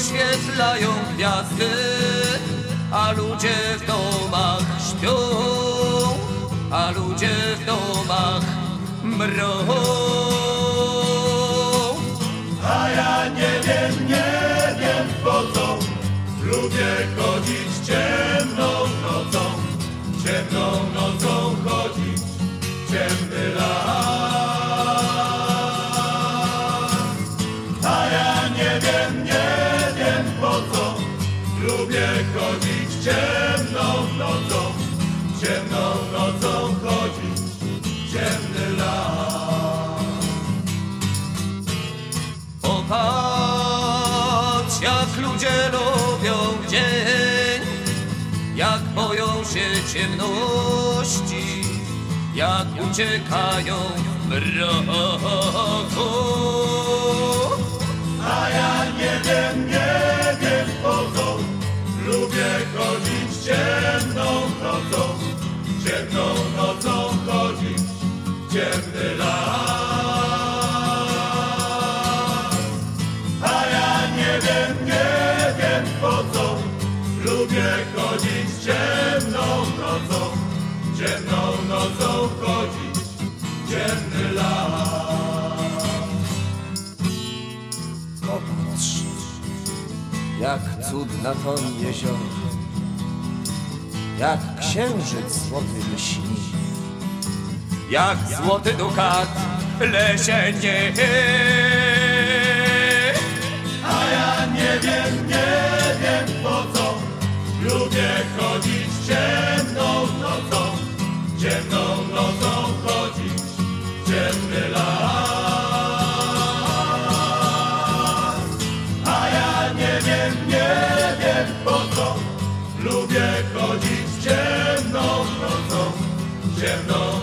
oświetlają gwiazdy, a ludzie w domach śpią, a ludzie w domach mrą. A ja nie wiem, nie wiem po co Lubię chodzić ciemną nocą Ciemną nocą chodzić ciemny las Ciemną nocą chodzić ciemny las Popatrz, jak ludzie lubią dzień, jak boją się ciemności, jak uciekają w mroku. A ja nie wiem, nie wiem po co Lubię chodzić ciemną nocą Ciemną nocą chodzić ciemny las. A ja nie wiem, nie wiem po co Lubię chodzić ciemną nocą. Ciemną nocą chodzić. Ciemny las. Popatrz, jak cudna to jezioro, jak księżyc złoty lśni, jak złoty dukat lesie nie. A ja nie wiem, nie wiem po co. Lubię chodzić ciemną nocą. Ciemną nocą chodzić ciemny las. A ja nie wiem, nie wiem po co. Lubię Ciemną